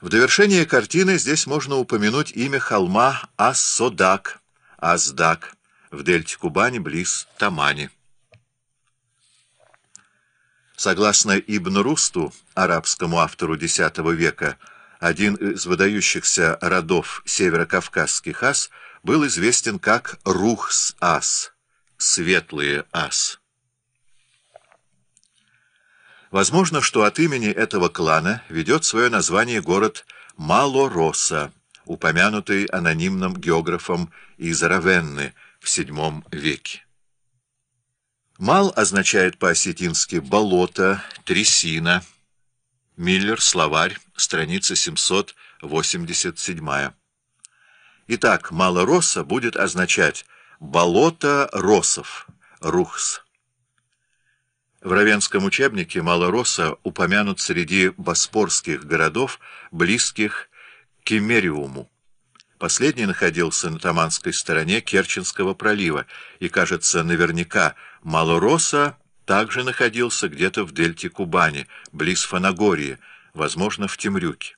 В довершение картины здесь можно упомянуть имя холма Ас-Содак, Аздак, в дельте Кубани близ Тамани. Согласно Ибн Русту, арабскому автору X века, один из выдающихся родов северокавказских ас был известен как Рухс-ас, светлые ас. Возможно, что от имени этого клана ведет свое название город Малороса, упомянутый анонимным географом из Равенны в VII веке. Мал означает по-осетински «болото», «трясина». Миллер, словарь, страница 787. Итак, Малороса будет означать «болото росов», «рухс». В Равенском учебнике Малороса упомянут среди боспорских городов, близких к Кемериуму. Последний находился на Таманской стороне Керченского пролива, и, кажется, наверняка Малороса также находился где-то в дельте Кубани, близ Фанагории, возможно, в Темрюке.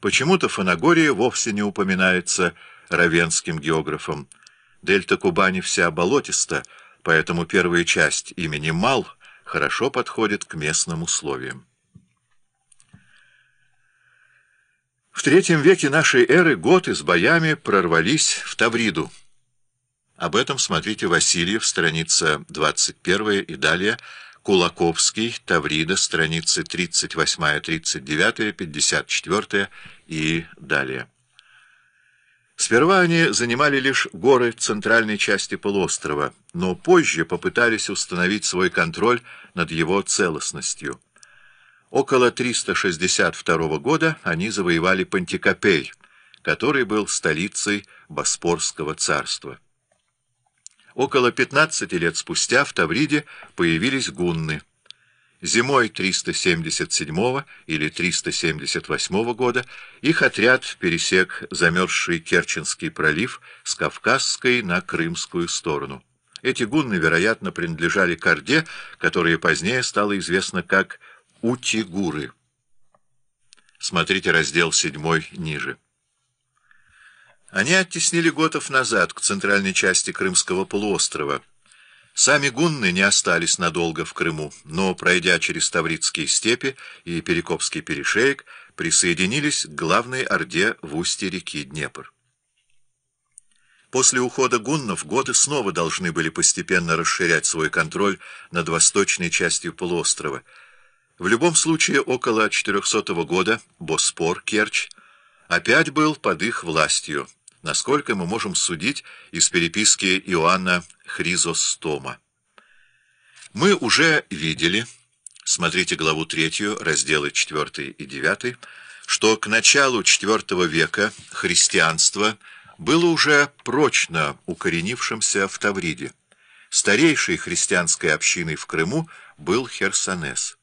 Почему-то Фанагория вовсе не упоминается равенским географом. Дельта Кубани вся болотиста, поэтому первая часть имени Мал — хорошо подходит к местным условиям. В третьем веке нашей эры готы с боями прорвались в Тавриду. Об этом смотрите Васильев, страница 21 и далее, Кулаковский, Таврида, страницы 38, 39, 54 и далее. Сперва они занимали лишь горы центральной части полуострова, но позже попытались установить свой контроль над его целостностью. Около 362 года они завоевали Пантикопей, который был столицей Боспорского царства. Около 15 лет спустя в Тавриде появились гунны. Зимой 377 или 378 года их отряд пересек замерзший Керченский пролив с Кавказской на Крымскую сторону. Эти гунны, вероятно, принадлежали к Орде, которая позднее стала известна как Утигуры. Смотрите раздел 7 ниже. Они оттеснили готов назад, к центральной части Крымского полуострова, Сами гунны не остались надолго в Крыму, но, пройдя через Таврические степи и Перекопский перешеек, присоединились к главной орде в устье реки Днепр. После ухода гуннов готы снова должны были постепенно расширять свой контроль над восточной частью полуострова. В любом случае, около 400 года Боспор, Керчь, опять был под их властью, насколько мы можем судить из переписки Иоанна Хризостома. Мы уже видели, смотрите главу 3, разделы 4 и 9, что к началу IV века христианство было уже прочно укоренившимся в Тавриде. Старейшей христианской общиной в Крыму был Херсонес.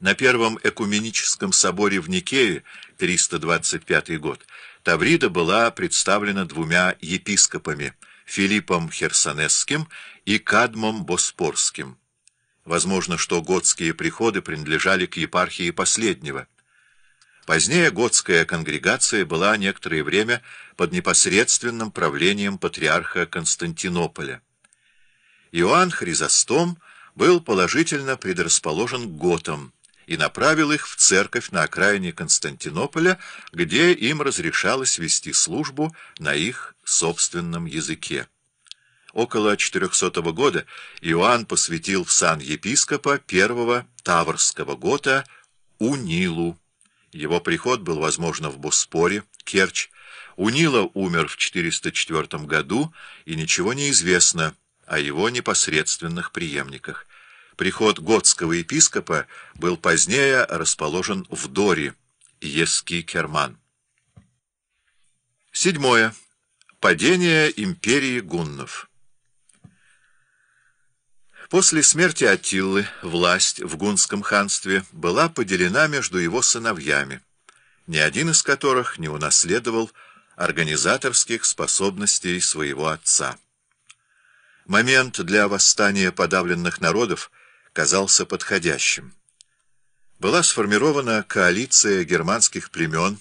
На Первом Экуменическом соборе в Никее, 325 год, Таврида была представлена двумя епископами – Филиппом Херсонесским и Кадмом Боспорским. Возможно, что готские приходы принадлежали к епархии последнего. Позднее готская конгрегация была некоторое время под непосредственным правлением патриарха Константинополя. Иоанн Хризостом был положительно предрасположен к готам, и направил их в церковь на окраине Константинополя, где им разрешалось вести службу на их собственном языке. Около 400 года Иоанн посвятил в сан епископа первого Таврского гота Унилу. Его приход был, возможно, в Боспоре, Керчь. Унила умер в 404 году, и ничего не известно о его непосредственных преемниках. Приход готского епископа был позднее расположен в Доре, Еский Керман. Седьмое. Падение империи гуннов. После смерти Аттилы власть в гунском ханстве была поделена между его сыновьями, ни один из которых не унаследовал организаторских способностей своего отца. Момент для восстания подавленных народов казался подходящим. была сформирована коалиция германских племен